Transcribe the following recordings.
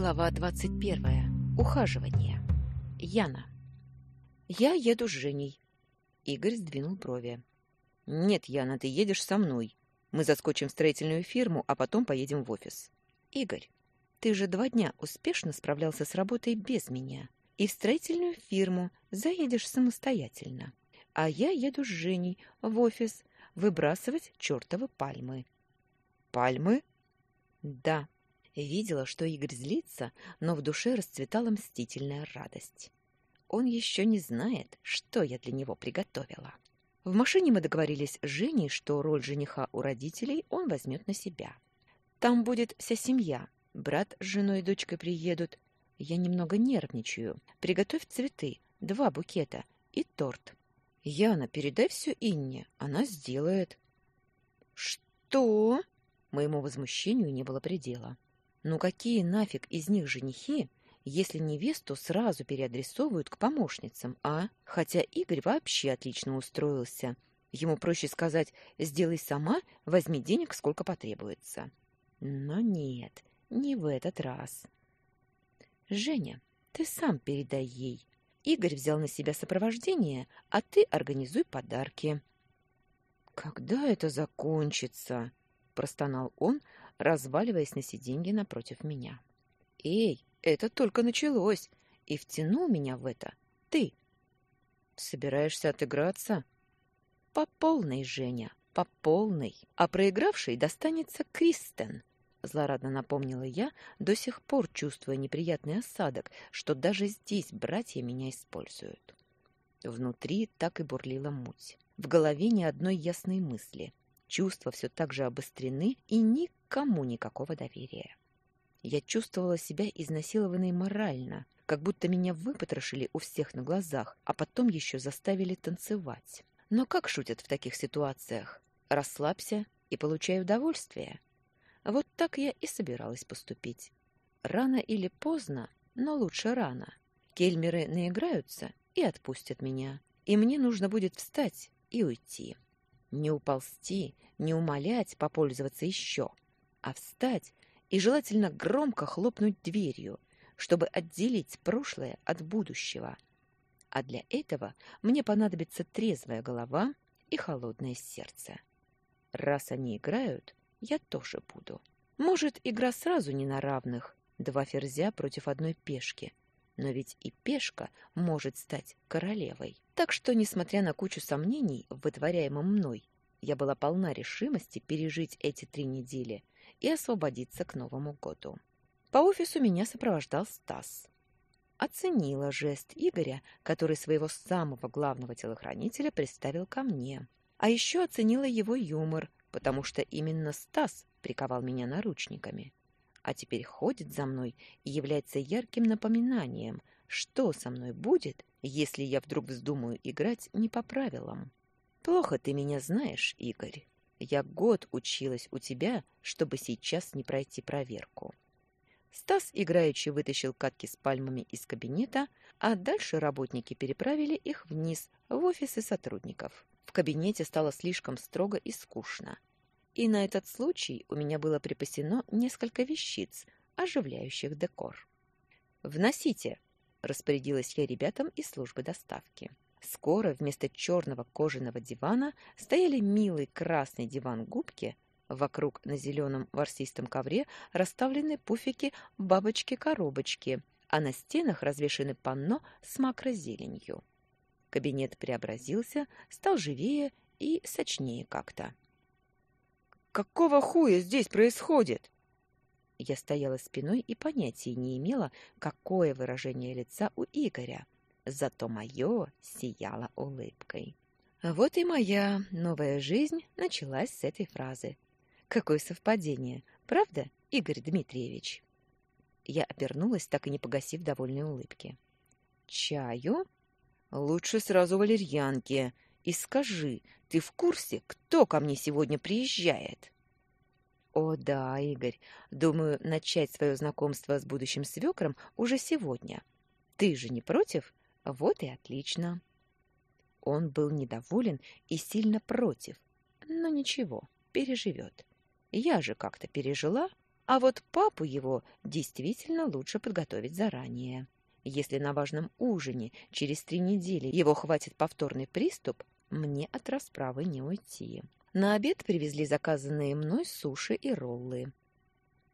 Глава 21. Ухаживание. Яна. «Я еду с Женей». Игорь сдвинул брови. «Нет, Яна, ты едешь со мной. Мы заскочим в строительную фирму, а потом поедем в офис». «Игорь, ты же два дня успешно справлялся с работой без меня. И в строительную фирму заедешь самостоятельно. А я еду с Женей в офис выбрасывать чертовы пальмы». «Пальмы?» «Да». Видела, что Игорь злится, но в душе расцветала мстительная радость. Он еще не знает, что я для него приготовила. В машине мы договорились с Женей, что роль жениха у родителей он возьмет на себя. Там будет вся семья. Брат с женой и дочкой приедут. Я немного нервничаю. Приготовь цветы, два букета и торт. Яна, передай все Инне, она сделает. Что? Моему возмущению не было предела. Ну какие нафиг из них женихи, если невесту сразу переадресовывают к помощницам, а? Хотя Игорь вообще отлично устроился. Ему проще сказать «сделай сама, возьми денег, сколько потребуется». Но нет, не в этот раз. «Женя, ты сам передай ей. Игорь взял на себя сопровождение, а ты организуй подарки». «Когда это закончится?» – простонал он, разваливаясь на сиденье напротив меня. «Эй, это только началось, и втянул меня в это ты. Собираешься отыграться?» «По полной, Женя, по полной. А проигравший достанется Кристен», — злорадно напомнила я, до сих пор чувствуя неприятный осадок, что даже здесь братья меня используют. Внутри так и бурлила муть. В голове ни одной ясной мысли. Чувства все так же обострены и никому никакого доверия. Я чувствовала себя изнасилованной морально, как будто меня выпотрошили у всех на глазах, а потом еще заставили танцевать. Но как шутят в таких ситуациях? Расслабься и получай удовольствие. Вот так я и собиралась поступить. Рано или поздно, но лучше рано. Кельмеры наиграются и отпустят меня. И мне нужно будет встать и уйти. Не уползти, не умолять попользоваться еще, а встать и желательно громко хлопнуть дверью, чтобы отделить прошлое от будущего. А для этого мне понадобится трезвая голова и холодное сердце. Раз они играют, я тоже буду. Может, игра сразу не на равных, два ферзя против одной пешки, но ведь и пешка может стать королевой. Так что, несмотря на кучу сомнений в вытворяемом мной, я была полна решимости пережить эти три недели и освободиться к Новому году. По офису меня сопровождал Стас. Оценила жест Игоря, который своего самого главного телохранителя представил ко мне. А еще оценила его юмор, потому что именно Стас приковал меня наручниками. А теперь ходит за мной и является ярким напоминанием, что со мной будет, если я вдруг вздумаю играть не по правилам. Плохо ты меня знаешь, Игорь. Я год училась у тебя, чтобы сейчас не пройти проверку. Стас играючи вытащил катки с пальмами из кабинета, а дальше работники переправили их вниз в офисы сотрудников. В кабинете стало слишком строго и скучно. И на этот случай у меня было припасено несколько вещиц, оживляющих декор. «Вносите!» – распорядилась я ребятам из службы доставки. Скоро вместо черного кожаного дивана стояли милый красный диван-губки, вокруг на зеленом ворсистом ковре расставлены пуфики бабочки-коробочки, а на стенах развешаны панно с макрозеленью. Кабинет преобразился, стал живее и сочнее как-то. «Какого хуя здесь происходит?» Я стояла спиной и понятия не имела, какое выражение лица у Игоря — зато мое сияло улыбкой. Вот и моя новая жизнь началась с этой фразы. Какое совпадение, правда, Игорь Дмитриевич? Я обернулась, так и не погасив довольной улыбки. Чаю? Лучше сразу валерьянки. И скажи, ты в курсе, кто ко мне сегодня приезжает? О, да, Игорь. Думаю, начать свое знакомство с будущим свекром уже сегодня. Ты же не против? Вот и отлично. Он был недоволен и сильно против, но ничего, переживет. Я же как-то пережила, А вот папу его действительно лучше подготовить заранее. Если на важном ужине через три недели его хватит повторный приступ, мне от расправы не уйти. На обед привезли заказанные мной суши и роллы.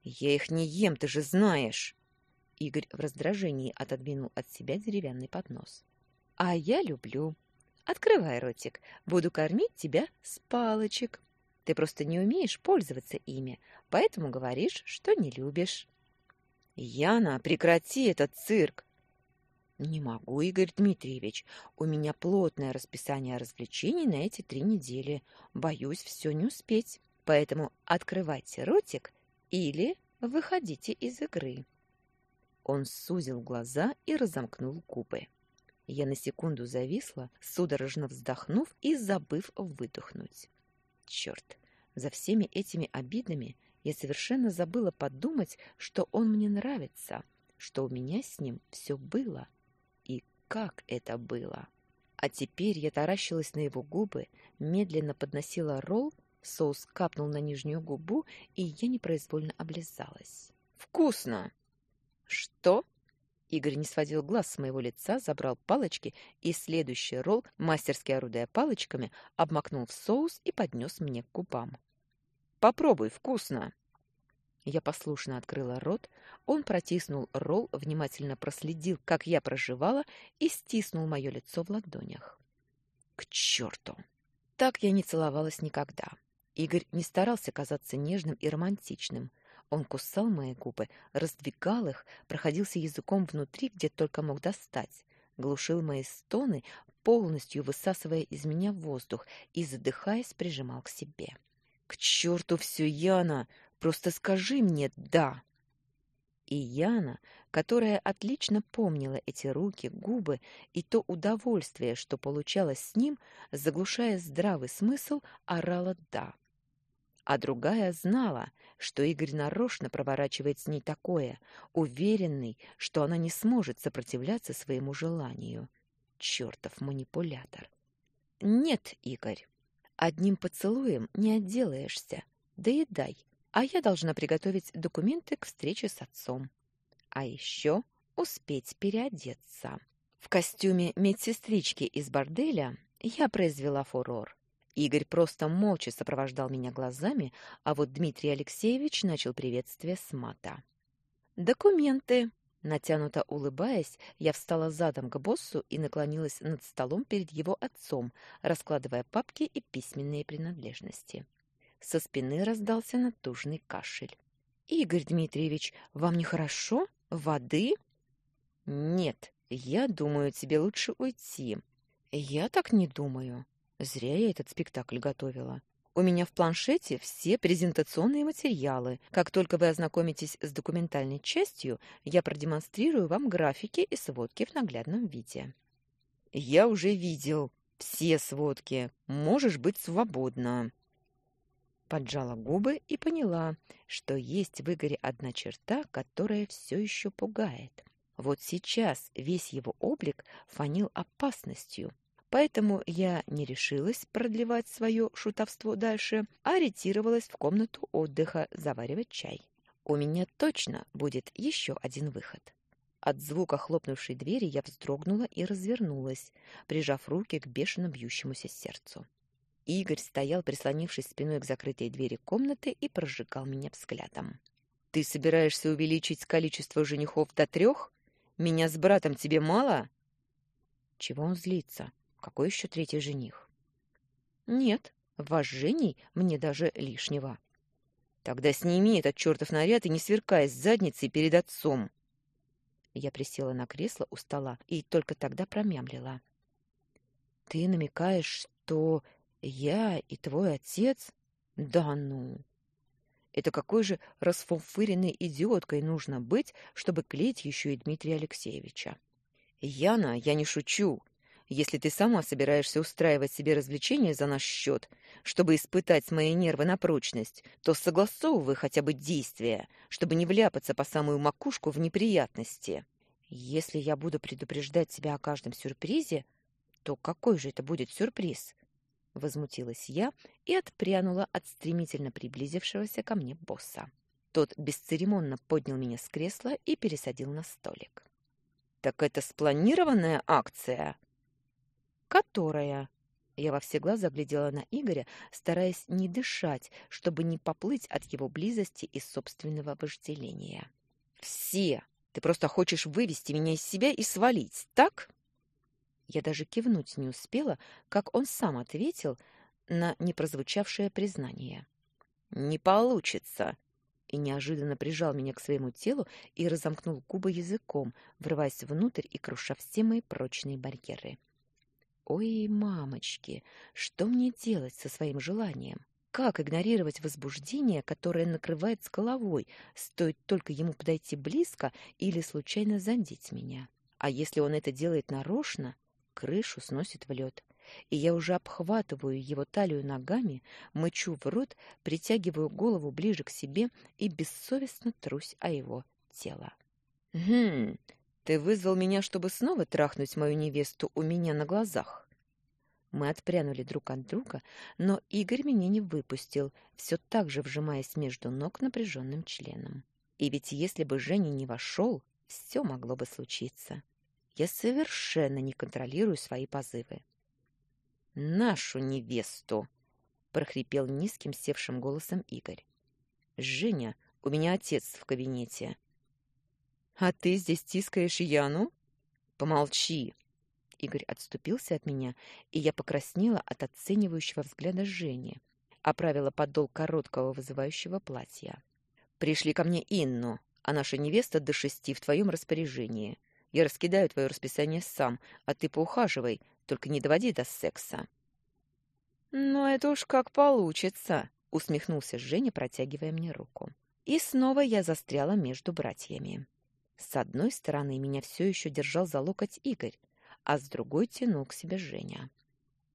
«Я их не ем, ты же знаешь!» Игорь в раздражении отодвинул от себя деревянный поднос. «А я люблю. Открывай ротик, буду кормить тебя с палочек. Ты просто не умеешь пользоваться ими, поэтому говоришь, что не любишь». «Яна, прекрати этот цирк!» «Не могу, Игорь Дмитриевич. У меня плотное расписание развлечений на эти три недели. Боюсь все не успеть. Поэтому открывайте ротик или выходите из игры». Он сузил глаза и разомкнул губы. Я на секунду зависла, судорожно вздохнув и забыв выдохнуть. Черт, за всеми этими обидами я совершенно забыла подумать, что он мне нравится, что у меня с ним все было. И как это было! А теперь я таращилась на его губы, медленно подносила ролл, соус капнул на нижнюю губу, и я непроизвольно облизалась. «Вкусно!» «Что?» Игорь не сводил глаз с моего лица, забрал палочки и следующий ролл, мастерски орудуя палочками, обмакнул в соус и поднес мне к губам. «Попробуй, вкусно!» Я послушно открыла рот, он протиснул ролл, внимательно проследил, как я проживала, и стиснул мое лицо в ладонях. «К черту!» Так я не целовалась никогда. Игорь не старался казаться нежным и романтичным — он кусал мои губы, раздвигал их, проходился языком внутри, где только мог достать, глушил мои стоны, полностью высасывая из меня воздух и, задыхаясь, прижимал к себе. «К черту все, Яна! Просто скажи мне «да!» И Яна, которая отлично помнила эти руки, губы и то удовольствие, что получалось с ним, заглушая здравый смысл, орала «да» а другая знала, что Игорь нарочно проворачивает с ней такое, уверенный, что она не сможет сопротивляться своему желанию. Чертов манипулятор. Нет, Игорь, одним поцелуем не отделаешься. Доедай, а я должна приготовить документы к встрече с отцом. А еще успеть переодеться. В костюме медсестрички из борделя я произвела фурор. Игорь просто молча сопровождал меня глазами, а вот Дмитрий Алексеевич начал приветствие с мата. «Документы!» Натянуто улыбаясь, я встала задом к боссу и наклонилась над столом перед его отцом, раскладывая папки и письменные принадлежности. Со спины раздался натужный кашель. «Игорь Дмитриевич, вам нехорошо? Воды?» «Нет, я думаю, тебе лучше уйти». «Я так не думаю. Зря я этот спектакль готовила. У меня в планшете все презентационные материалы. Как только вы ознакомитесь с документальной частью, я продемонстрирую вам графики и сводки в наглядном виде. Я уже видел все сводки. Можешь быть свободна. Поджала губы и поняла, что есть в Игоре одна черта, которая все еще пугает. Вот сейчас весь его облик фанил опасностью, Поэтому я не решилась продлевать свое шутовство дальше, а ретировалась в комнату отдыха заваривать чай. У меня точно будет еще один выход. От звука хлопнувшей двери я вздрогнула и развернулась, прижав руки к бешено бьющемуся сердцу. Игорь стоял, прислонившись спиной к закрытой двери комнаты и прожигал меня взглядом. «Ты собираешься увеличить количество женихов до трех? Меня с братом тебе мало?» Чего он злится? Какой еще третий жених? Нет, вожжений мне даже лишнего. Тогда сними этот чертов наряд и не сверкай с задницей перед отцом. Я присела на кресло у стола и только тогда промямлила. Ты намекаешь, что я и твой отец? Да ну! Это какой же расфуфыренной идиоткой нужно быть, чтобы клеить еще и Дмитрия Алексеевича? Яна, я не шучу если ты сама собираешься устраивать себе развлечения за наш счет, чтобы испытать мои нервы на прочность, то согласовывай хотя бы действия, чтобы не вляпаться по самую макушку в неприятности. Если я буду предупреждать тебя о каждом сюрпризе, то какой же это будет сюрприз? Возмутилась я и отпрянула от стремительно приблизившегося ко мне босса. Тот бесцеремонно поднял меня с кресла и пересадил на столик. «Так это спланированная акция?» «Которая?» Я во все глаза глядела на Игоря, стараясь не дышать, чтобы не поплыть от его близости и собственного вожделения. «Все! Ты просто хочешь вывести меня из себя и свалить, так?» Я даже кивнуть не успела, как он сам ответил на непрозвучавшее признание. «Не получится!» и неожиданно прижал меня к своему телу и разомкнул губы языком, врываясь внутрь и круша все мои прочные барьеры. Ой, мамочки, что мне делать со своим желанием? Как игнорировать возбуждение, которое накрывает с головой, стоит только ему подойти близко или случайно задеть меня? А если он это делает нарочно, крышу сносит в лед. И я уже обхватываю его талию ногами, мычу в рот, притягиваю голову ближе к себе и бессовестно трусь о его тело. «Хм, ты вызвал меня, чтобы снова трахнуть мою невесту у меня на глазах. Мы отпрянули друг от друга, но Игорь меня не выпустил, все так же вжимаясь между ног напряженным членом. И ведь если бы Женя не вошел, все могло бы случиться. Я совершенно не контролирую свои позывы. «Нашу невесту!» — прохрипел низким севшим голосом Игорь. «Женя, у меня отец в кабинете. А ты здесь тискаешь Яну? Помолчи. Игорь отступился от меня, и я покраснела от оценивающего взгляда Жени, оправила подол короткого вызывающего платья. Пришли ко мне Инну, а наша невеста до шести в твоем распоряжении. Я раскидаю твое расписание сам, а ты поухаживай, только не доводи до секса. Ну это уж как получится, усмехнулся Женя, протягивая мне руку. И снова я застряла между братьями. С одной стороны меня все еще держал за локоть Игорь, а с другой тянул к себе Женя.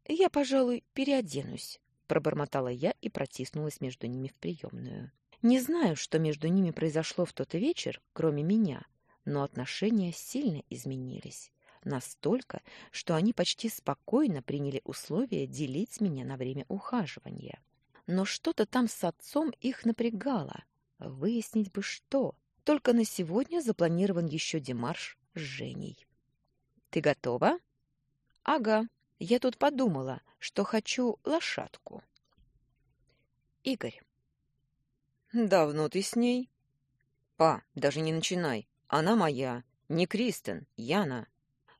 «Я, пожалуй, переоденусь», — пробормотала я и протиснулась между ними в приемную. Не знаю, что между ними произошло в тот вечер, кроме меня, но отношения сильно изменились. Настолько, что они почти спокойно приняли условие делить меня на время ухаживания. Но что-то там с отцом их напрягало. Выяснить бы что. Только на сегодня запланирован еще демарш с Женей. Ты готова? Ага. Я тут подумала, что хочу лошадку. Игорь. Давно ты с ней? Па, даже не начинай. Она моя. Не Кристен, Яна.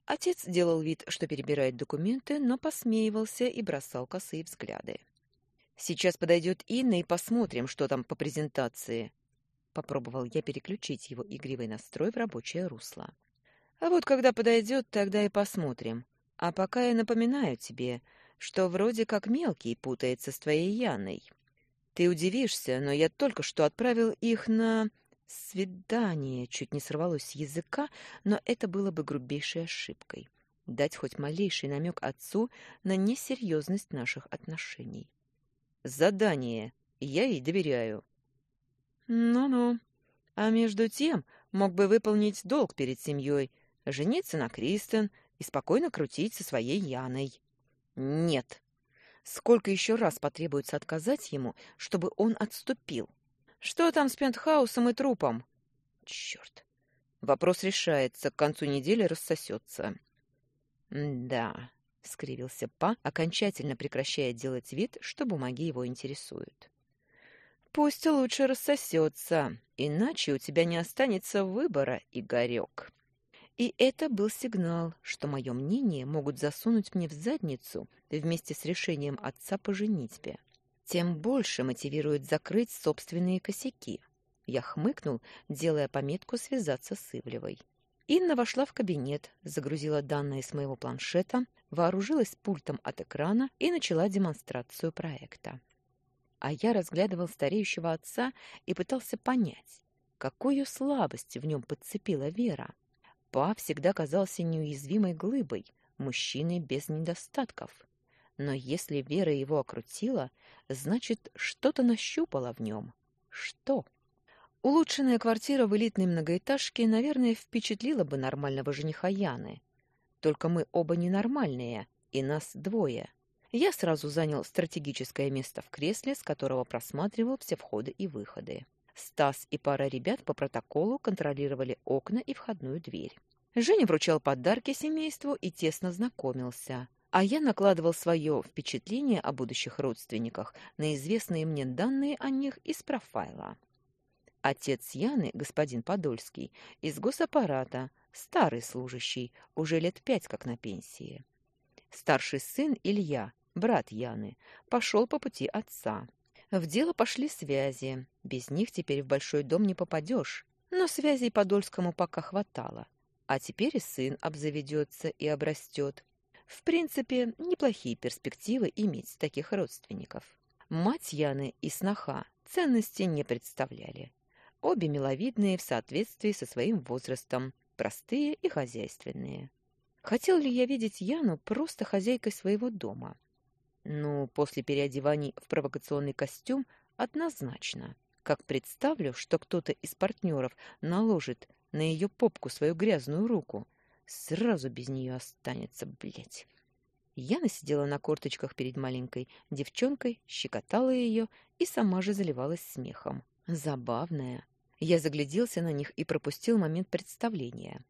Отец делал вид, что перебирает документы, но посмеивался и бросал косые взгляды. Сейчас подойдет Инна и посмотрим, что там по презентации. Попробовал я переключить его игривый настрой в рабочее русло. А вот когда подойдет, тогда и посмотрим. А пока я напоминаю тебе, что вроде как мелкий путается с твоей Яной. Ты удивишься, но я только что отправил их на свидание. Чуть не сорвалось с языка, но это было бы грубейшей ошибкой. Дать хоть малейший намек отцу на несерьезность наших отношений. Задание. Я ей доверяю. Ну-ну. А между тем мог бы выполнить долг перед семьей, жениться на Кристен и спокойно крутить со своей Яной. Нет. Сколько еще раз потребуется отказать ему, чтобы он отступил? Что там с пентхаусом и трупом? Черт. Вопрос решается, к концу недели рассосется. «Да», — скривился Па, окончательно прекращая делать вид, что бумаги его интересуют. Пусть лучше рассосется, иначе у тебя не останется выбора, Игорек. И это был сигнал, что мое мнение могут засунуть мне в задницу вместе с решением отца по женитьбе. Тем больше мотивирует закрыть собственные косяки. Я хмыкнул, делая пометку связаться с Ивлевой. Инна вошла в кабинет, загрузила данные с моего планшета, вооружилась пультом от экрана и начала демонстрацию проекта а я разглядывал стареющего отца и пытался понять, какую слабость в нем подцепила Вера. Па всегда казался неуязвимой глыбой, мужчиной без недостатков. Но если Вера его окрутила, значит, что-то нащупала в нем. Что? Улучшенная квартира в элитной многоэтажке, наверное, впечатлила бы нормального жениха Яны. Только мы оба ненормальные, и нас двое я сразу занял стратегическое место в кресле, с которого просматривал все входы и выходы. Стас и пара ребят по протоколу контролировали окна и входную дверь. Женя вручал подарки семейству и тесно знакомился, а я накладывал свое впечатление о будущих родственниках на известные мне данные о них из профайла. Отец Яны, господин Подольский, из госаппарата, старый служащий, уже лет пять как на пенсии. Старший сын Илья, брат Яны, пошел по пути отца. В дело пошли связи. Без них теперь в большой дом не попадешь. Но связей Подольскому пока хватало. А теперь и сын обзаведется и обрастет. В принципе, неплохие перспективы иметь таких родственников. Мать Яны и сноха ценности не представляли. Обе миловидные в соответствии со своим возрастом, простые и хозяйственные. Хотел ли я видеть Яну просто хозяйкой своего дома? Ну, после переодеваний в провокационный костюм однозначно. Как представлю, что кто-то из партнеров наложит на ее попку свою грязную руку, сразу без нее останется, блядь. Яна сидела на корточках перед маленькой девчонкой, щекотала ее и сама же заливалась смехом. Забавная. Я загляделся на них и пропустил момент представления.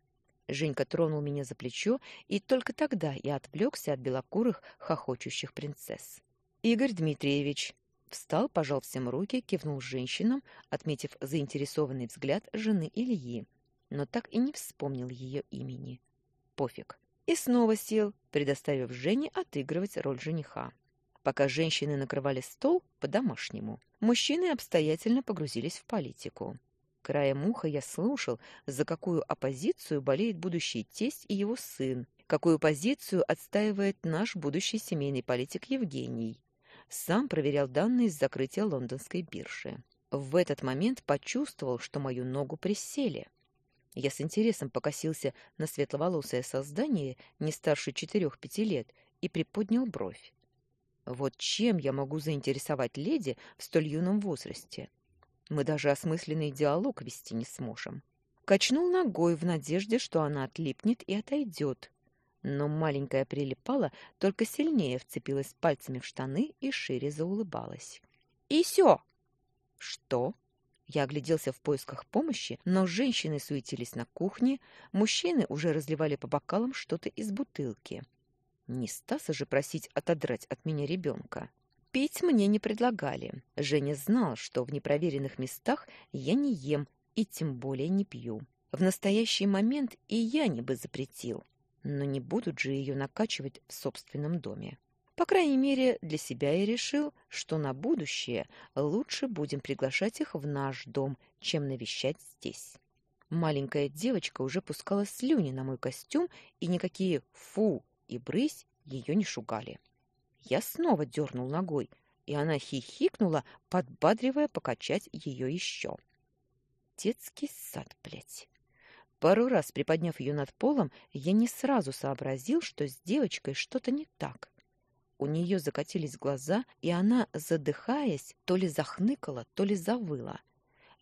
Женька тронул меня за плечо, и только тогда я отвлекся от белокурых, хохочущих принцесс. «Игорь Дмитриевич!» Встал, пожал всем руки, кивнул женщинам, отметив заинтересованный взгляд жены Ильи, но так и не вспомнил ее имени. Пофиг. И снова сел, предоставив Жене отыгрывать роль жениха. Пока женщины накрывали стол по-домашнему, мужчины обстоятельно погрузились в политику. Краем уха я слушал, за какую оппозицию болеет будущий тесть и его сын, какую позицию отстаивает наш будущий семейный политик Евгений. Сам проверял данные с закрытия лондонской биржи. В этот момент почувствовал, что мою ногу присели. Я с интересом покосился на светловолосое создание не старше четырех-пяти лет и приподнял бровь. Вот чем я могу заинтересовать леди в столь юном возрасте? Мы даже осмысленный диалог вести не сможем. Качнул ногой в надежде, что она отлипнет и отойдет. Но маленькая прилипала, только сильнее вцепилась пальцами в штаны и шире заулыбалась. «И все!» «Что?» Я огляделся в поисках помощи, но женщины суетились на кухне, мужчины уже разливали по бокалам что-то из бутылки. Не Стаса же просить отодрать от меня ребенка. Пить мне не предлагали. Женя знал, что в непроверенных местах я не ем и тем более не пью. В настоящий момент и я не бы запретил. Но не будут же ее накачивать в собственном доме. По крайней мере, для себя я решил, что на будущее лучше будем приглашать их в наш дом, чем навещать здесь. Маленькая девочка уже пускала слюни на мой костюм, и никакие «фу» и «брысь» ее не шугали. Я снова дернул ногой, и она хихикнула, подбадривая покачать ее еще. Детский сад, блядь. Пару раз приподняв ее над полом, я не сразу сообразил, что с девочкой что-то не так. У нее закатились глаза, и она, задыхаясь, то ли захныкала, то ли завыла.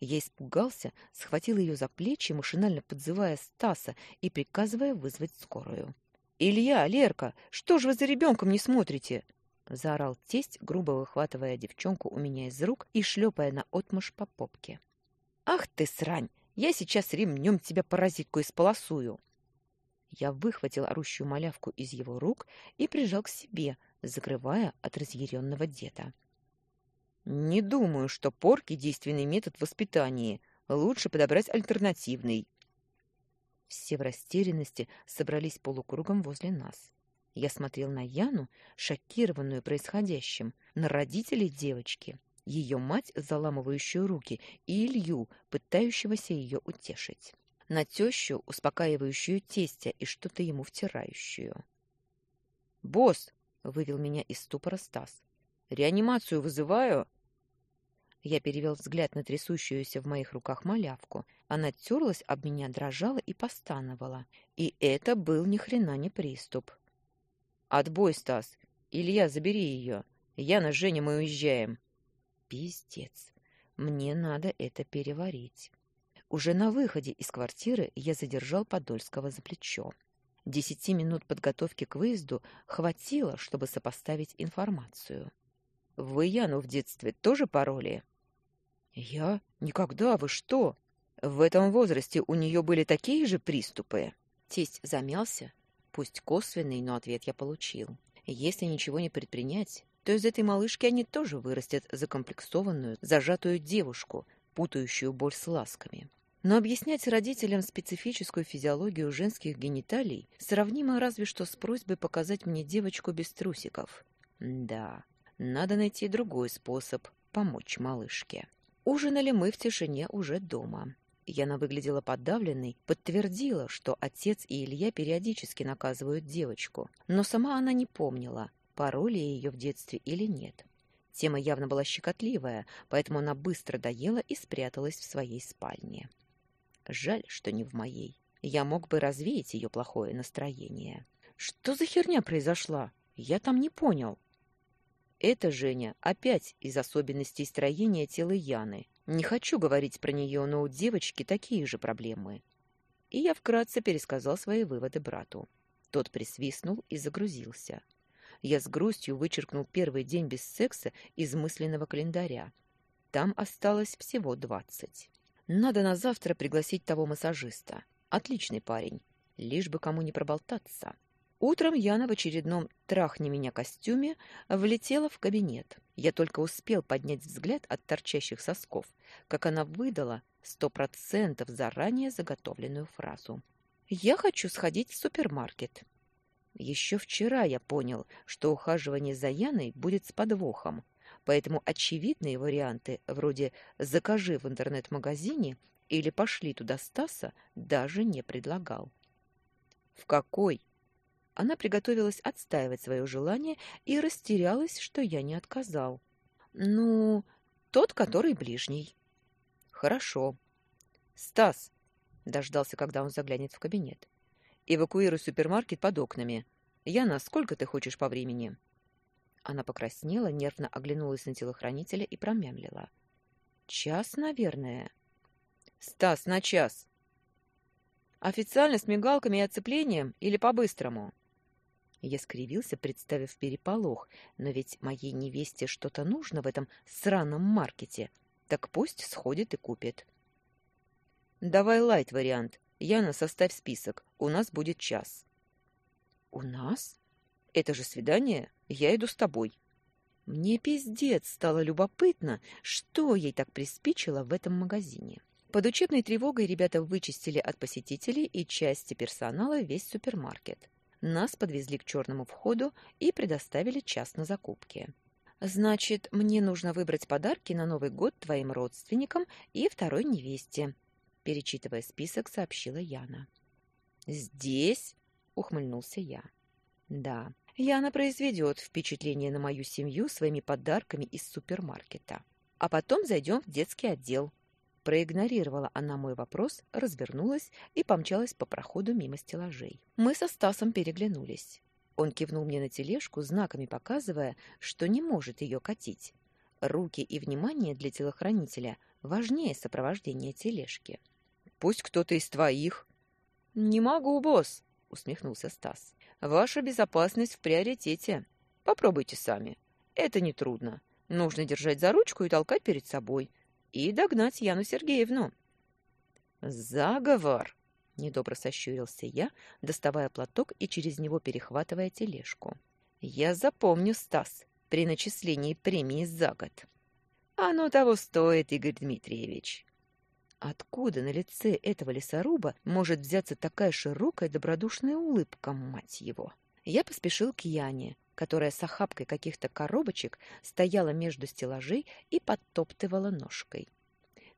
Я испугался, схватил ее за плечи, машинально подзывая Стаса и приказывая вызвать скорую. «Илья, Лерка, что ж вы за ребенком не смотрите?» Заорал тесть, грубо выхватывая девчонку у меня из рук и шлепая на отмышь по попке. «Ах ты, срань! Я сейчас ремнем тебя паразитку исполосую!» Я выхватил орущую малявку из его рук и прижал к себе, закрывая от разъяренного деда. «Не думаю, что порки — действенный метод в воспитании. Лучше подобрать альтернативный», все в растерянности собрались полукругом возле нас. Я смотрел на Яну, шокированную происходящим, на родителей девочки, ее мать, заламывающую руки, и Илью, пытающегося ее утешить, на тещу, успокаивающую тестя и что-то ему втирающую. «Босс!» — вывел меня из ступора Стас. «Реанимацию вызываю?» Я перевел взгляд на трясущуюся в моих руках малявку. Она терлась об меня, дрожала и постановала. И это был ни хрена не приступ. «Отбой, Стас! Илья, забери ее! Яна, Женя, мы уезжаем!» «Пиздец! Мне надо это переварить!» Уже на выходе из квартиры я задержал Подольского за плечо. Десяти минут подготовки к выезду хватило, чтобы сопоставить информацию. «Вы Яну в детстве тоже пароли?» Я? Никогда, вы что? В этом возрасте у нее были такие же приступы. Тесть замялся. Пусть косвенный, но ответ я получил. Если ничего не предпринять, то из этой малышки они тоже вырастят закомплексованную, зажатую девушку, путающую боль с ласками. Но объяснять родителям специфическую физиологию женских гениталий сравнимо разве что с просьбой показать мне девочку без трусиков. Да, надо найти другой способ помочь малышке. Ужинали мы в тишине уже дома. Яна выглядела подавленной, подтвердила, что отец и Илья периодически наказывают девочку, но сама она не помнила, пароли ее в детстве или нет. Тема явно была щекотливая, поэтому она быстро доела и спряталась в своей спальне. Жаль, что не в моей. Я мог бы развеять ее плохое настроение. Что за херня произошла? Я там не понял. Это, Женя, опять из особенностей строения тела Яны. Не хочу говорить про нее, но у девочки такие же проблемы. И я вкратце пересказал свои выводы брату. Тот присвистнул и загрузился. Я с грустью вычеркнул первый день без секса из мысленного календаря. Там осталось всего двадцать. Надо на завтра пригласить того массажиста. Отличный парень, лишь бы кому не проболтаться. Утром Яна в очередном «трахни меня» костюме влетела в кабинет. Я только успел поднять взгляд от торчащих сосков, как она выдала сто процентов заранее заготовленную фразу. «Я хочу сходить в супермаркет». Еще вчера я понял, что ухаживание за Яной будет с подвохом, поэтому очевидные варианты вроде «закажи в интернет-магазине» или «пошли туда Стаса» даже не предлагал. «В какой?» Она приготовилась отстаивать свое желание и растерялась, что я не отказал. «Ну, тот, который ближний». «Хорошо». «Стас!» — дождался, когда он заглянет в кабинет. «Эвакуируй супермаркет под окнами. Яна, сколько ты хочешь по времени?» Она покраснела, нервно оглянулась на телохранителя и промямлила. «Час, наверное». «Стас, на час!» «Официально с мигалками и оцеплением или по-быстрому?» Я скривился, представив переполох, но ведь моей невесте что-то нужно в этом сраном маркете, так пусть сходит и купит. Давай лайт-вариант. Яна, составь список. У нас будет час. У нас? Это же свидание. Я иду с тобой. Мне пиздец стало любопытно, что ей так приспичило в этом магазине. Под учебной тревогой ребята вычистили от посетителей и части персонала весь супермаркет. Нас подвезли к черному входу и предоставили час на закупки. «Значит, мне нужно выбрать подарки на Новый год твоим родственникам и второй невесте», перечитывая список, сообщила Яна. «Здесь?» — ухмыльнулся я. «Да, Яна произведет впечатление на мою семью своими подарками из супермаркета. А потом зайдем в детский отдел». Проигнорировала она мой вопрос, развернулась и помчалась по проходу мимо стеллажей. Мы со Стасом переглянулись. Он кивнул мне на тележку, знаками показывая, что не может ее катить. Руки и внимание для телохранителя важнее сопровождения тележки. «Пусть кто-то из твоих». «Не могу, босс», — усмехнулся Стас. Ваша безопасность в приоритете. Попробуйте сами. Это нетрудно. Нужно держать за ручку и толкать перед собой. И догнать Яну Сергеевну. Заговор! Недобро сощурился я, доставая платок и через него перехватывая тележку. Я запомню, Стас, при начислении премии за год. Оно того стоит, Игорь Дмитриевич. Откуда на лице этого лесоруба может взяться такая широкая добродушная улыбка, мать его? Я поспешил к Яне, которая с охапкой каких-то коробочек стояла между стеллажей и подтоптывала ножкой.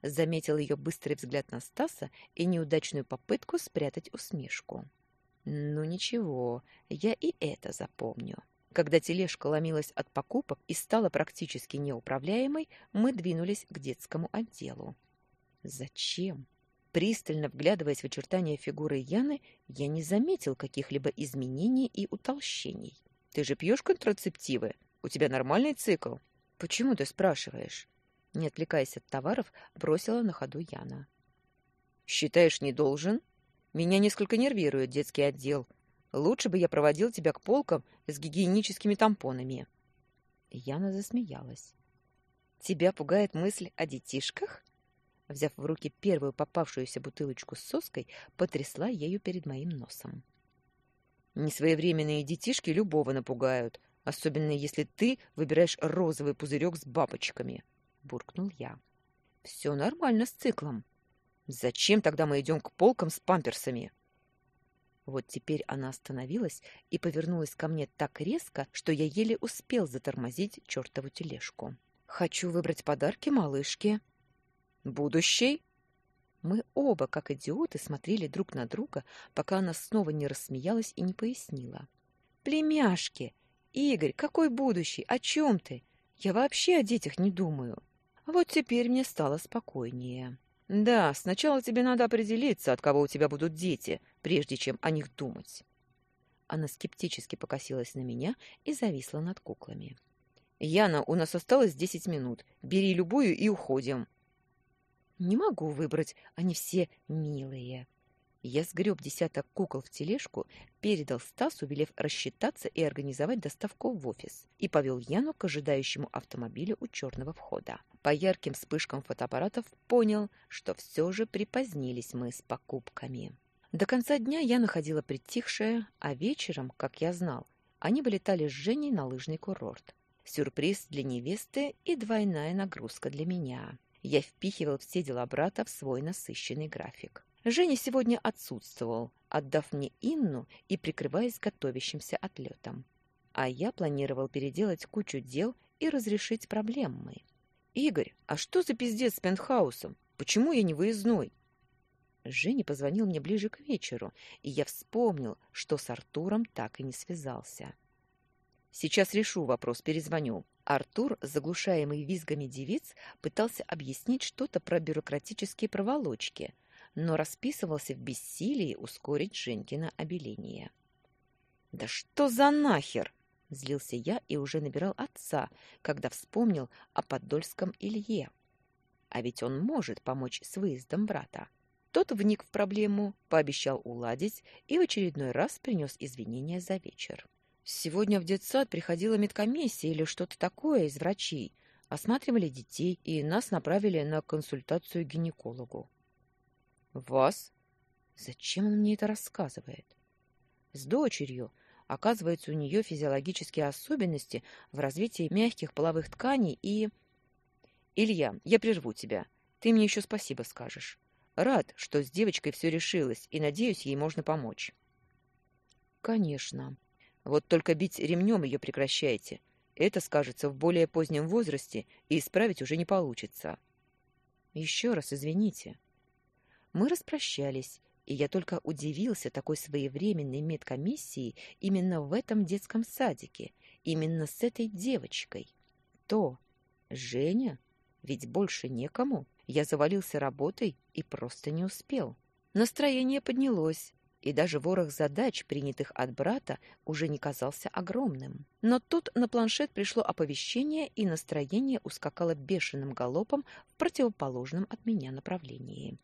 Заметил ее быстрый взгляд на Стаса и неудачную попытку спрятать усмешку. Ну ничего, я и это запомню. Когда тележка ломилась от покупок и стала практически неуправляемой, мы двинулись к детскому отделу. Зачем? Пристально вглядываясь в очертания фигуры Яны, я не заметил каких-либо изменений и утолщений. Ты же пьешь контрацептивы? У тебя нормальный цикл? Почему ты спрашиваешь? Не отвлекаясь от товаров, бросила на ходу Яна. Считаешь, не должен? Меня несколько нервирует детский отдел. Лучше бы я проводил тебя к полкам с гигиеническими тампонами. Яна засмеялась. Тебя пугает мысль о детишках? Взяв в руки первую попавшуюся бутылочку с соской, потрясла ею перед моим носом. Несвоевременные детишки любого напугают, особенно если ты выбираешь розовый пузырек с бабочками, — буркнул я. — Все нормально с циклом. Зачем тогда мы идем к полкам с памперсами? Вот теперь она остановилась и повернулась ко мне так резко, что я еле успел затормозить чертову тележку. «Хочу выбрать подарки малышке». «Будущей?» Мы оба, как идиоты, смотрели друг на друга, пока она снова не рассмеялась и не пояснила. «Племяшки! Игорь, какой будущий? О чем ты? Я вообще о детях не думаю». Вот теперь мне стало спокойнее. «Да, сначала тебе надо определиться, от кого у тебя будут дети, прежде чем о них думать». Она скептически покосилась на меня и зависла над куклами. «Яна, у нас осталось десять минут. Бери любую и уходим». Не могу выбрать, они все милые. Я сгреб десяток кукол в тележку, передал Стасу, велев рассчитаться и организовать доставку в офис, и повел Яну к ожидающему автомобилю у черного входа. По ярким вспышкам фотоаппаратов понял, что все же припозднились мы с покупками. До конца дня я находила притихшее, а вечером, как я знал, они вылетали с Женей на лыжный курорт. Сюрприз для невесты и двойная нагрузка для меня я впихивал все дела брата в свой насыщенный график. Женя сегодня отсутствовал, отдав мне Инну и прикрываясь готовящимся отлетом. А я планировал переделать кучу дел и разрешить проблемы. «Игорь, а что за пиздец с пентхаусом? Почему я не выездной?» Женя позвонил мне ближе к вечеру, и я вспомнил, что с Артуром так и не связался. «Сейчас решу вопрос, перезвоню». Артур, заглушаемый визгами девиц, пытался объяснить что-то про бюрократические проволочки, но расписывался в бессилии ускорить Женькино обеление. «Да что за нахер!» — злился я и уже набирал отца, когда вспомнил о подольском Илье. А ведь он может помочь с выездом брата. Тот вник в проблему, пообещал уладить и в очередной раз принес извинения за вечер. Сегодня в детсад приходила медкомиссия или что-то такое из врачей. Осматривали детей, и нас направили на консультацию к гинекологу. «Вас? Зачем он мне это рассказывает?» «С дочерью. Оказывается, у нее физиологические особенности в развитии мягких половых тканей и...» «Илья, я прерву тебя. Ты мне еще спасибо скажешь. Рад, что с девочкой все решилось, и, надеюсь, ей можно помочь». «Конечно», вот только бить ремнем ее прекращайте. Это скажется в более позднем возрасте, и исправить уже не получится. Еще раз извините. Мы распрощались, и я только удивился такой своевременной медкомиссии именно в этом детском садике, именно с этой девочкой. То, Женя, ведь больше некому. Я завалился работой и просто не успел. Настроение поднялось, и даже ворох задач, принятых от брата, уже не казался огромным. Но тут на планшет пришло оповещение, и настроение ускакало бешеным галопом в противоположном от меня направлении.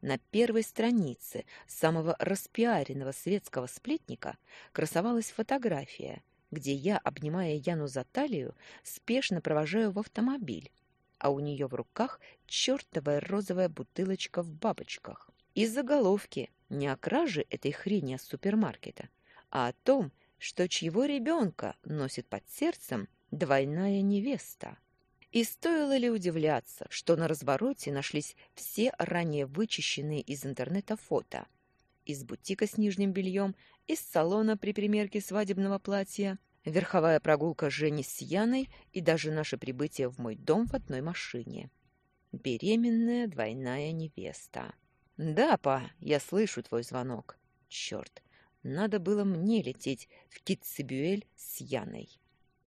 На первой странице самого распиаренного светского сплетника красовалась фотография, где я, обнимая Яну за талию, спешно провожаю в автомобиль, а у нее в руках чертовая розовая бутылочка в бабочках. И заголовки не о краже этой хрени из супермаркета, а о том, что чьего ребенка носит под сердцем двойная невеста. И стоило ли удивляться, что на развороте нашлись все ранее вычищенные из интернета фото. Из бутика с нижним бельем, из салона при примерке свадебного платья, верховая прогулка Жени с Яной и даже наше прибытие в мой дом в одной машине. Беременная двойная невеста. «Да, па, я слышу твой звонок. Черт, надо было мне лететь в Китсебюэль с Яной».